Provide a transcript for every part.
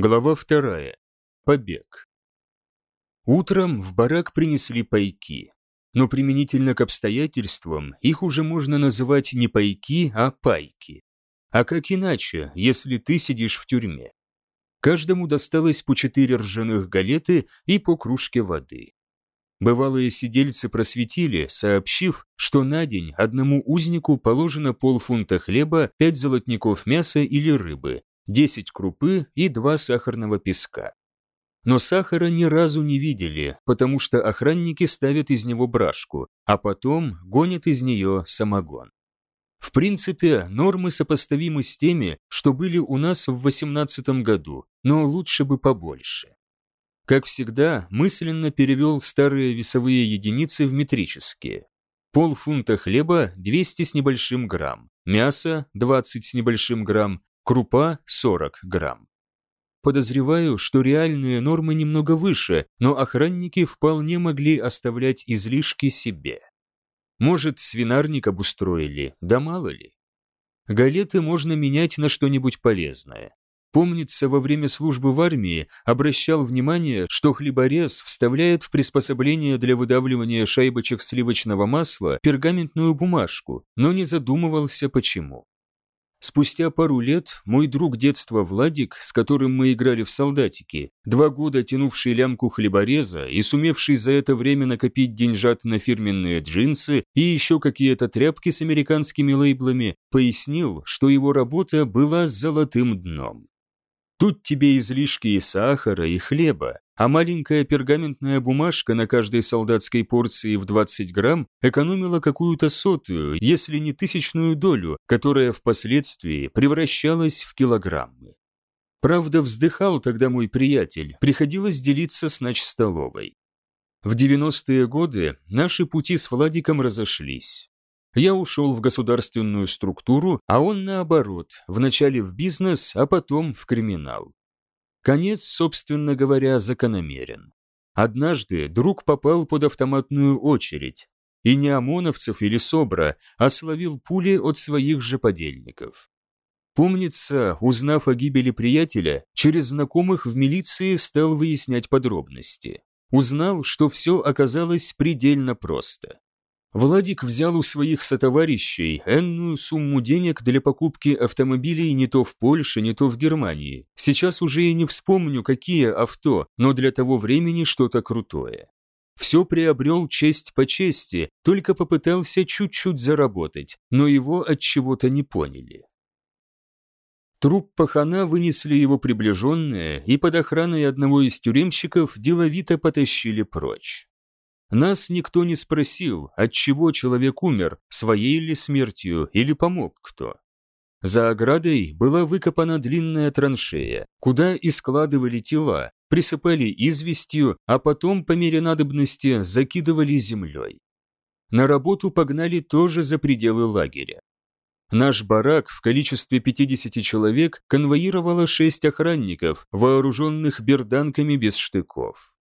Глава вторая. Побег. Утром в барак принесли пайки. Но применительно к обстоятельствам их уже можно называть не пайки, а пайки. А как иначе, если ты сидишь в тюрьме? Каждому досталось по четыре ржаных галеты и по кружке воды. Бывалые сидельцы просветили, сообщив, что на день одному узнику положено полфунта хлеба, пять золотников мяса или рыбы, 10 крупы и 2 сахарного песка. Но сахара ни разу не видели, потому что охранники ставят из него брашку, а потом гонят из нее самогон. В принципе, нормы сопоставимы с теми, что были у нас в 18 году, но лучше бы побольше. Как всегда, мысленно перевел старые весовые единицы в метрические. Полфунта хлеба – 200 с небольшим грамм, мясо – 20 с небольшим грамм, крупа 40 грамм. Подозреваю, что реальные нормы немного выше, но охранники вполне могли оставлять излишки себе. Может, свинарник обустроили, да мало ли. Галеты можно менять на что-нибудь полезное. Помнится, во время службы в армии обращал внимание, что хлеборез вставляет в приспособление для выдавливания шайбочек сливочного масла пергаментную бумажку, но не задумывался почему. Спустя пару лет мой друг детства Владик, с которым мы играли в солдатики, два года тянувший лямку хлебореза и сумевший за это время накопить деньжат на фирменные джинсы и еще какие-то тряпки с американскими лейблами, пояснил, что его работа была золотым дном. Тут тебе излишки и сахара, и хлеба, а маленькая пергаментная бумажка на каждой солдатской порции в 20 грамм экономила какую-то сотую, если не тысячную долю, которая впоследствии превращалась в килограммы. Правда, вздыхал тогда мой приятель, приходилось делиться с столовой. В 90-е годы наши пути с Владиком разошлись. Я ушел в государственную структуру, а он наоборот, вначале в бизнес, а потом в криминал. Конец, собственно говоря, закономерен. Однажды друг попал под автоматную очередь, и не ОМОНовцев или СОБРа, а словил пули от своих же подельников. Помнится, узнав о гибели приятеля, через знакомых в милиции стал выяснять подробности. Узнал, что все оказалось предельно просто. Владик взял у своих сотоварищей энную сумму денег для покупки автомобилей не то в Польше, не то в Германии. Сейчас уже и не вспомню, какие авто, но для того времени что-то крутое. Все приобрел честь по чести, только попытался чуть-чуть заработать, но его от чего-то не поняли. Труп пахана вынесли его приближенные и под охраной одного из тюремщиков деловито потащили прочь. Нас никто не спросил, от чего человек умер, своей ли смертью или помог кто. За оградой была выкопана длинная траншея, куда и складывали тела, присыпали известью, а потом, по мере надобности, закидывали землей. На работу погнали тоже за пределы лагеря. Наш барак в количестве 50 человек конвоировало шесть охранников, вооруженных берданками без штыков.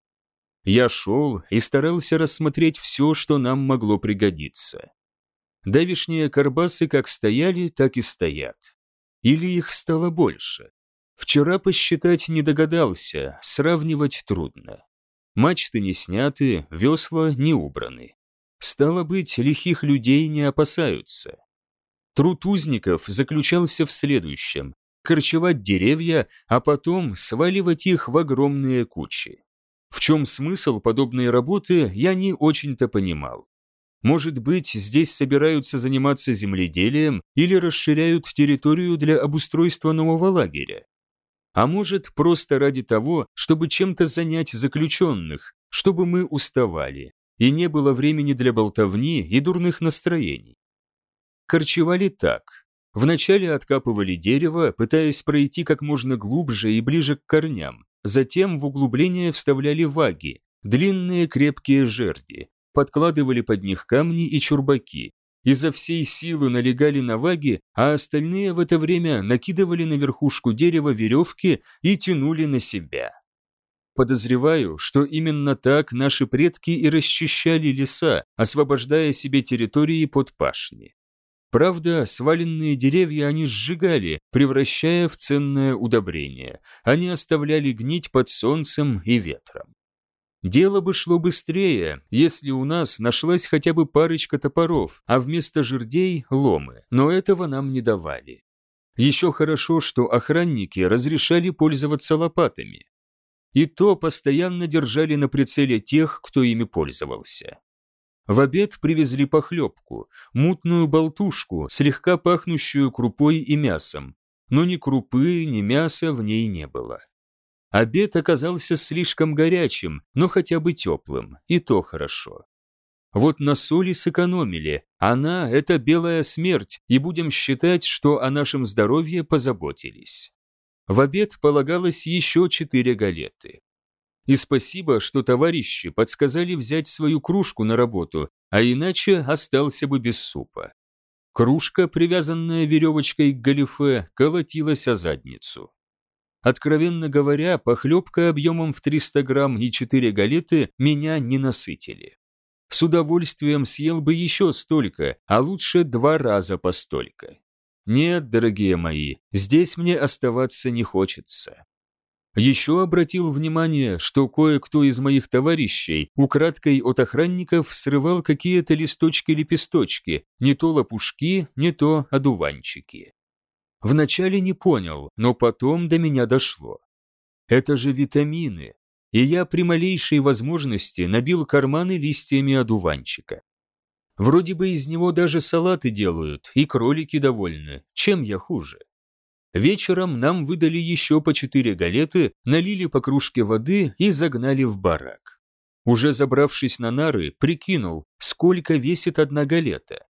Я шел и старался рассмотреть все, что нам могло пригодиться. Давишние карбасы как стояли, так и стоят. Или их стало больше. Вчера посчитать не догадался, сравнивать трудно. Мачты не сняты, весла не убраны. Стало быть, лихих людей не опасаются. Труд узников заключался в следующем – корчевать деревья, а потом сваливать их в огромные кучи. В чем смысл подобной работы, я не очень-то понимал. Может быть, здесь собираются заниматься земледелием или расширяют территорию для обустройства нового лагеря. А может, просто ради того, чтобы чем-то занять заключенных, чтобы мы уставали, и не было времени для болтовни и дурных настроений. Корчевали так. Вначале откапывали дерево, пытаясь пройти как можно глубже и ближе к корням, Затем в углубление вставляли ваги, длинные крепкие жерди, подкладывали под них камни и чурбаки, изо всей силы налегали на ваги, а остальные в это время накидывали на верхушку дерева веревки и тянули на себя. Подозреваю, что именно так наши предки и расчищали леса, освобождая себе территории под пашни. Правда, сваленные деревья они сжигали, превращая в ценное удобрение. Они оставляли гнить под солнцем и ветром. Дело бы шло быстрее, если у нас нашлась хотя бы парочка топоров, а вместо жердей – ломы, но этого нам не давали. Еще хорошо, что охранники разрешали пользоваться лопатами. И то постоянно держали на прицеле тех, кто ими пользовался. В обед привезли похлебку, мутную болтушку, слегка пахнущую крупой и мясом, но ни крупы, ни мяса в ней не было. Обед оказался слишком горячим, но хотя бы теплым, и то хорошо. Вот на соли сэкономили, она – это белая смерть, и будем считать, что о нашем здоровье позаботились. В обед полагалось еще четыре галеты. И спасибо, что товарищи подсказали взять свою кружку на работу, а иначе остался бы без супа. Кружка, привязанная веревочкой к галифе, колотилась о задницу. Откровенно говоря, похлебка объемом в 300 грамм и 4 галеты меня не насытили. С удовольствием съел бы еще столько, а лучше два раза по столько. Нет, дорогие мои, здесь мне оставаться не хочется. Еще обратил внимание, что кое-кто из моих товарищей украдкой от охранников срывал какие-то листочки-лепесточки, не то лопушки, не то одуванчики. Вначале не понял, но потом до меня дошло. Это же витамины, и я при малейшей возможности набил карманы листьями одуванчика. Вроде бы из него даже салаты делают, и кролики довольны, чем я хуже. Вечером нам выдали еще по четыре галеты, налили по кружке воды и загнали в барак. Уже забравшись на нары, прикинул, сколько весит одна галета.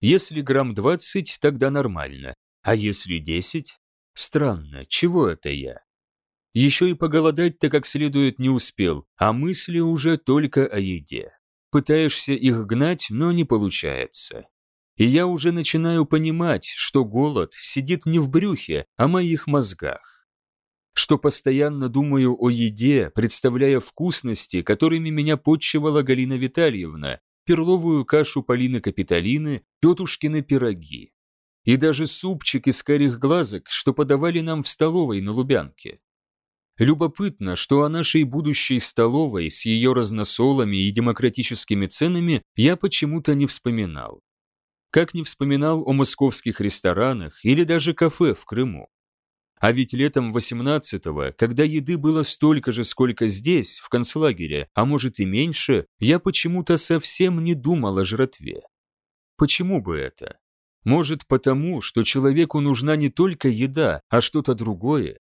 Если грамм двадцать, тогда нормально, а если десять? Странно, чего это я? Еще и поголодать-то как следует не успел, а мысли уже только о еде. Пытаешься их гнать, но не получается. И я уже начинаю понимать, что голод сидит не в брюхе, а в моих мозгах. Что постоянно думаю о еде, представляя вкусности, которыми меня подчивала Галина Витальевна, перловую кашу Полины Капитолины, тетушкины пироги. И даже супчик из карих глазок, что подавали нам в столовой на Лубянке. Любопытно, что о нашей будущей столовой с ее разносолами и демократическими ценами я почему-то не вспоминал. Как не вспоминал о московских ресторанах или даже кафе в Крыму. А ведь летом 18-го, когда еды было столько же, сколько здесь, в концлагере, а может и меньше, я почему-то совсем не думал о жратве. Почему бы это? Может потому, что человеку нужна не только еда, а что-то другое,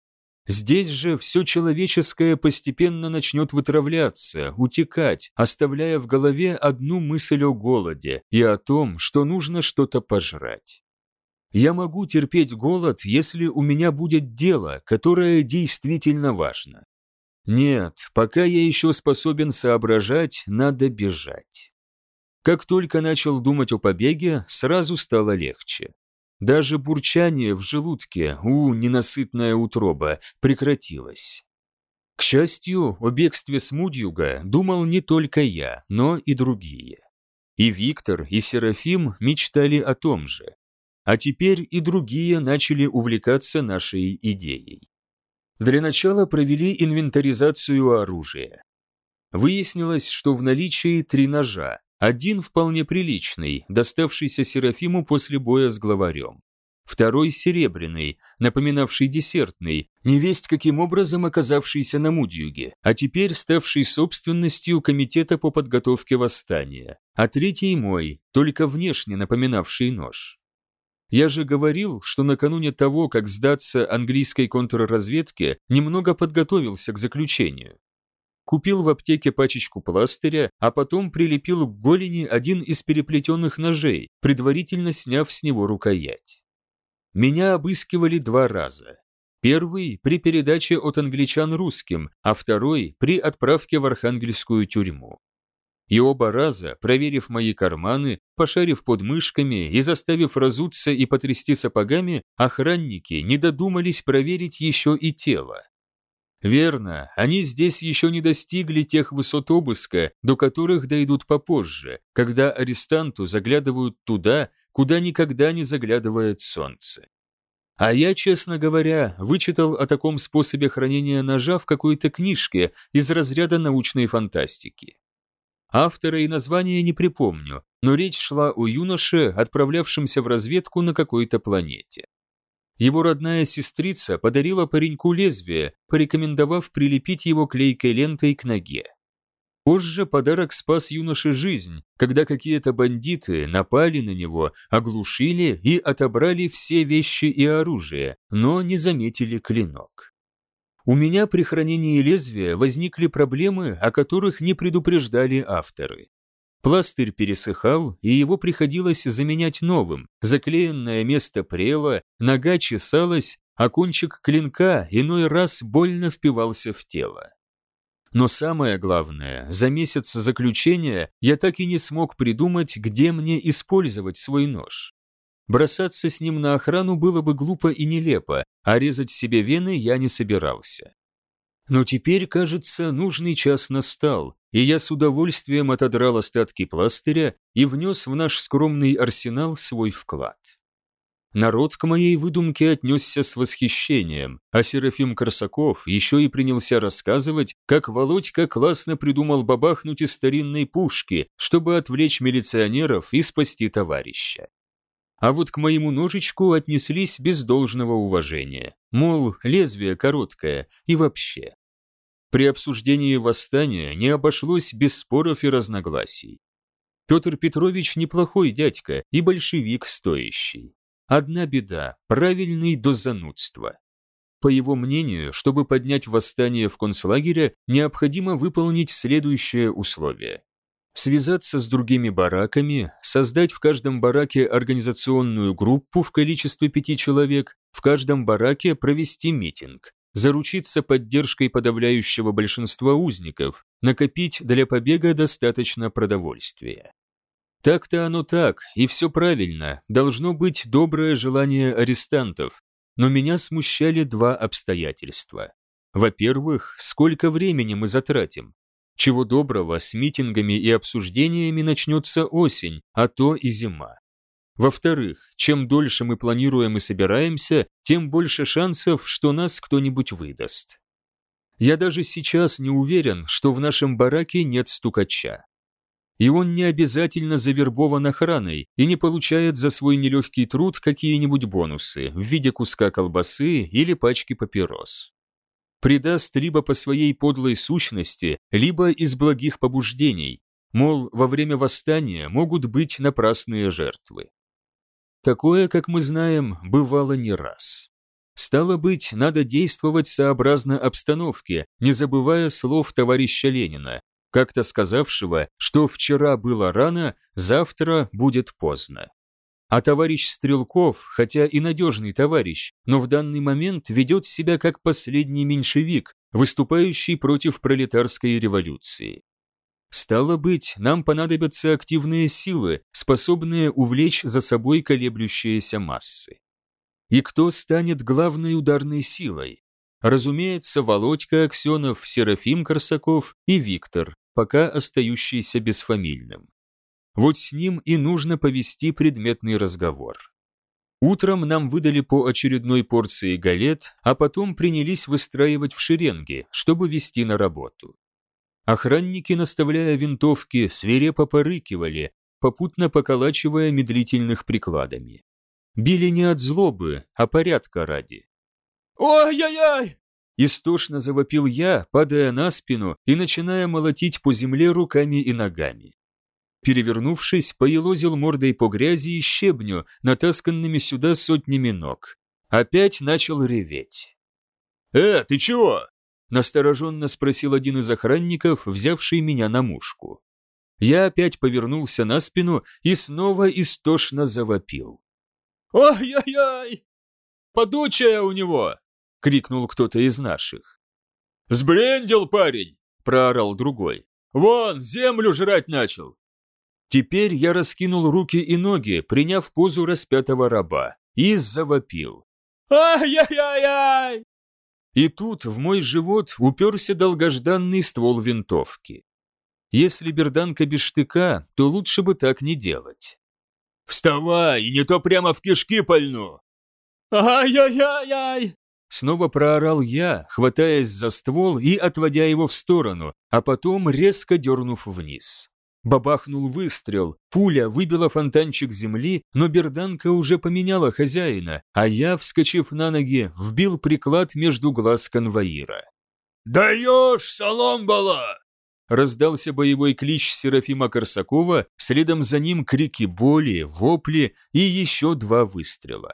Здесь же все человеческое постепенно начнет вытравляться, утекать, оставляя в голове одну мысль о голоде и о том, что нужно что-то пожрать. Я могу терпеть голод, если у меня будет дело, которое действительно важно. Нет, пока я еще способен соображать, надо бежать. Как только начал думать о побеге, сразу стало легче. Даже бурчание в желудке, у, ненасытная утроба, прекратилось. К счастью, о бегстве с Мудьюга думал не только я, но и другие. И Виктор, и Серафим мечтали о том же. А теперь и другие начали увлекаться нашей идеей. Для начала провели инвентаризацию оружия. Выяснилось, что в наличии три ножа, один вполне приличный, доставшийся Серафиму после боя с главарем. Второй серебряный, напоминавший десертный, невесть каким образом оказавшийся на Мудьюге, а теперь ставший собственностью Комитета по подготовке восстания. А третий мой, только внешне напоминавший нож. Я же говорил, что накануне того, как сдаться английской контрразведке, немного подготовился к заключению. Купил в аптеке пачечку пластыря, а потом прилепил к голени один из переплетенных ножей, предварительно сняв с него рукоять. Меня обыскивали два раза. Первый – при передаче от англичан русским, а второй – при отправке в архангельскую тюрьму. И оба раза, проверив мои карманы, пошарив под мышками и заставив разуться и потрясти сапогами, охранники не додумались проверить еще и тело. Верно, они здесь еще не достигли тех высот обыска, до которых дойдут попозже, когда арестанту заглядывают туда, куда никогда не заглядывает солнце. А я, честно говоря, вычитал о таком способе хранения ножа в какой-то книжке из разряда научной фантастики. Автора и названия не припомню, но речь шла о юноше, отправлявшемся в разведку на какой-то планете. Его родная сестрица подарила пареньку лезвие, порекомендовав прилепить его клейкой лентой к ноге. Позже подарок спас юноше жизнь, когда какие-то бандиты напали на него, оглушили и отобрали все вещи и оружие, но не заметили клинок. У меня при хранении лезвия возникли проблемы, о которых не предупреждали авторы. Пластырь пересыхал, и его приходилось заменять новым, заклеенное место прело, нога чесалась, а кончик клинка иной раз больно впивался в тело. Но самое главное, за месяц заключения я так и не смог придумать, где мне использовать свой нож. Бросаться с ним на охрану было бы глупо и нелепо, а резать себе вены я не собирался. Но теперь, кажется, нужный час настал, и я с удовольствием отодрал остатки пластыря и внес в наш скромный арсенал свой вклад. Народ к моей выдумке отнесся с восхищением, а Серафим Корсаков еще и принялся рассказывать, как Володька классно придумал бабахнуть из старинной пушки, чтобы отвлечь милиционеров и спасти товарища. А вот к моему ножичку отнеслись без должного уважения, мол, лезвие короткое и вообще. При обсуждении восстания не обошлось без споров и разногласий. Петр Петрович неплохой дядька и большевик стоящий. Одна беда – правильный до занудства. По его мнению, чтобы поднять восстание в концлагере, необходимо выполнить следующее условие. Связаться с другими бараками, создать в каждом бараке организационную группу в количестве пяти человек, в каждом бараке провести митинг, заручиться поддержкой подавляющего большинства узников, накопить для побега достаточно продовольствия. Так-то оно так, и все правильно, должно быть доброе желание арестантов, но меня смущали два обстоятельства. Во-первых, сколько времени мы затратим? Чего доброго, с митингами и обсуждениями начнется осень, а то и зима. Во-вторых, чем дольше мы планируем и собираемся, тем больше шансов, что нас кто-нибудь выдаст. Я даже сейчас не уверен, что в нашем бараке нет стукача и он не обязательно завербован охраной и не получает за свой нелегкий труд какие-нибудь бонусы в виде куска колбасы или пачки папирос. Предаст либо по своей подлой сущности, либо из благих побуждений, мол, во время восстания могут быть напрасные жертвы. Такое, как мы знаем, бывало не раз. Стало быть, надо действовать сообразно обстановке, не забывая слов товарища Ленина, как-то сказавшего, что вчера было рано, завтра будет поздно. А товарищ Стрелков, хотя и надежный товарищ, но в данный момент ведет себя как последний меньшевик, выступающий против пролетарской революции. Стало быть, нам понадобятся активные силы, способные увлечь за собой колеблющиеся массы. И кто станет главной ударной силой? Разумеется, Володька Аксенов, Серафим Корсаков и Виктор, пока остающийся бесфамильным. Вот с ним и нужно повести предметный разговор. Утром нам выдали по очередной порции галет, а потом принялись выстраивать в шеренги, чтобы вести на работу. Охранники, наставляя винтовки, свирепо порыкивали, попутно поколачивая медлительных прикладами. Били не от злобы, а порядка ради. «Ой-яй-яй!» Истошно завопил я, падая на спину и начиная молотить по земле руками и ногами. Перевернувшись, поелозил мордой по грязи и щебню, натасканными сюда сотнями ног. Опять начал реветь. «Э, ты чего?» – настороженно спросил один из охранников, взявший меня на мушку. Я опять повернулся на спину и снова истошно завопил. «Ой-ой-ой! Подучая у него!» — крикнул кто-то из наших. «Сбрендил парень!» — проорал другой. «Вон, землю жрать начал!» Теперь я раскинул руки и ноги, приняв позу распятого раба, и завопил. «Ай-яй-яй-яй!» И тут в мой живот уперся долгожданный ствол винтовки. Если берданка без штыка, то лучше бы так не делать. «Вставай, не то прямо в кишки пальну!» «Ай-яй-яй-яй!» Снова проорал я, хватаясь за ствол и отводя его в сторону, а потом резко дернув вниз. Бабахнул выстрел, пуля выбила фонтанчик земли, но берданка уже поменяла хозяина, а я, вскочив на ноги, вбил приклад между глаз конвоира. «Даешь, Соломбала!» Раздался боевой клич Серафима Корсакова, следом за ним крики боли, вопли и еще два выстрела.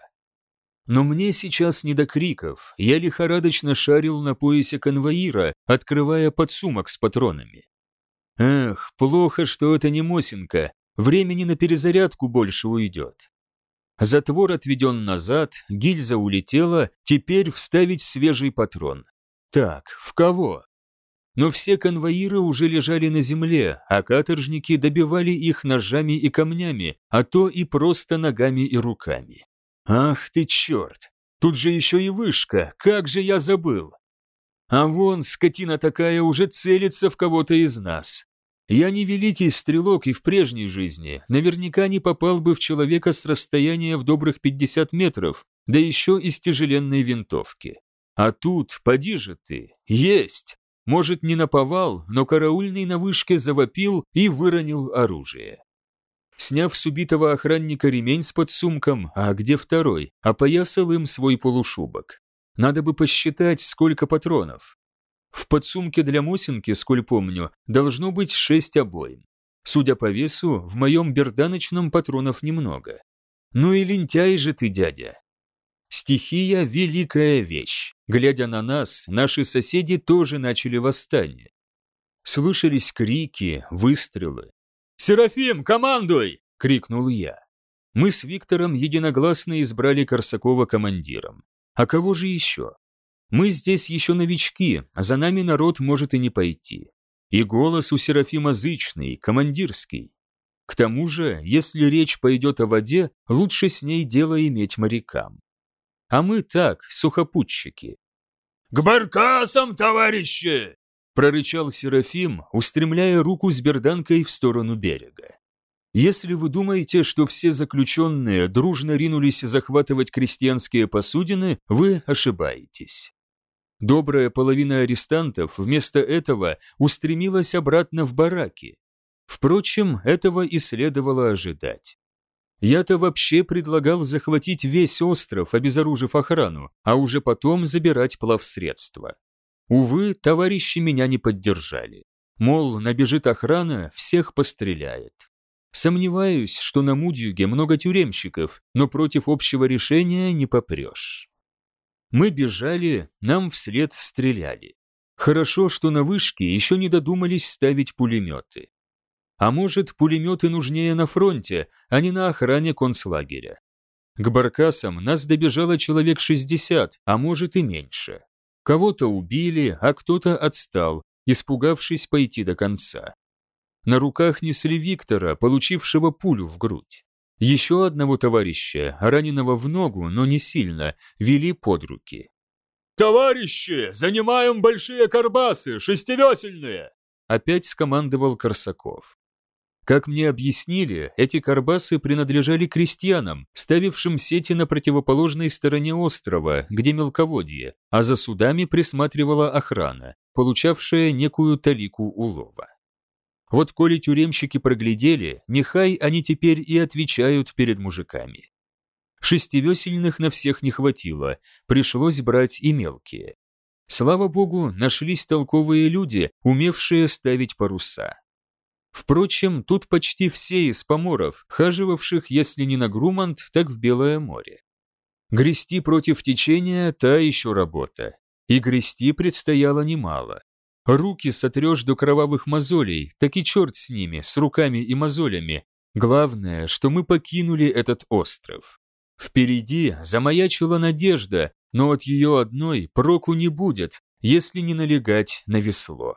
Но мне сейчас не до криков, я лихорадочно шарил на поясе конвоира, открывая подсумок с патронами. Эх, плохо, что это не Мосинка, времени на перезарядку больше уйдет. Затвор отведен назад, гильза улетела, теперь вставить свежий патрон. Так, в кого? Но все конвоиры уже лежали на земле, а каторжники добивали их ножами и камнями, а то и просто ногами и руками. Ах ты черт! Тут же еще и вышка, как же я забыл! А вон, скотина такая, уже целится в кого-то из нас. Я не великий стрелок и в прежней жизни, наверняка не попал бы в человека с расстояния в добрых 50 метров, да еще из тяжеленной винтовки. А тут, поди же ты, есть! Может, не наповал, но караульный на вышке завопил и выронил оружие. Сняв с убитого охранника ремень с подсумком, а где второй, опоясал им свой полушубок. Надо бы посчитать, сколько патронов. В подсумке для Мосинки, сколь помню, должно быть шесть обоим. Судя по весу, в моем берданочном патронов немного. Ну и лентяй же ты, дядя. Стихия – великая вещь. Глядя на нас, наши соседи тоже начали восстание. Слышались крики, выстрелы. «Серафим, командуй!» – крикнул я. Мы с Виктором единогласно избрали Корсакова командиром. А кого же еще? Мы здесь еще новички, а за нами народ может и не пойти. И голос у Серафима зычный, командирский. К тому же, если речь пойдет о воде, лучше с ней дело иметь морякам. А мы так, сухопутчики. «К баркасам, товарищи!» прорычал Серафим, устремляя руку с берданкой в сторону берега. Если вы думаете, что все заключенные дружно ринулись захватывать крестьянские посудины, вы ошибаетесь. Добрая половина арестантов вместо этого устремилась обратно в бараки. Впрочем, этого и следовало ожидать. Я-то вообще предлагал захватить весь остров, обезоружив охрану, а уже потом забирать плавсредства. Увы, товарищи меня не поддержали. Мол, набежит охрана, всех постреляет. Сомневаюсь, что на Мудюге много тюремщиков, но против общего решения не попрешь. Мы бежали, нам вслед стреляли. Хорошо, что на вышке еще не додумались ставить пулеметы. А может, пулеметы нужнее на фронте, а не на охране концлагеря. К баркасам нас добежало человек 60, а может и меньше. Кого-то убили, а кто-то отстал, испугавшись пойти до конца. На руках несли Виктора, получившего пулю в грудь. Еще одного товарища, раненого в ногу, но не сильно, вели под руки. «Товарищи, занимаем большие карбасы, шестивесельные!» Опять скомандовал Корсаков. Как мне объяснили, эти карбасы принадлежали крестьянам, ставившим сети на противоположной стороне острова, где мелководье, а за судами присматривала охрана, получавшая некую талику улова. Вот коли тюремщики проглядели, нехай они теперь и отвечают перед мужиками. Шестивесельных на всех не хватило, пришлось брать и мелкие. Слава богу, нашлись толковые люди, умевшие ставить паруса. Впрочем, тут почти все из поморов, хаживавших, если не на Грумант, так в Белое море. Грести против течения – та еще работа. И грести предстояло немало. Руки сотрешь до кровавых мозолей, так и черт с ними, с руками и мозолями. Главное, что мы покинули этот остров. Впереди замаячила надежда, но от ее одной проку не будет, если не налегать на весло.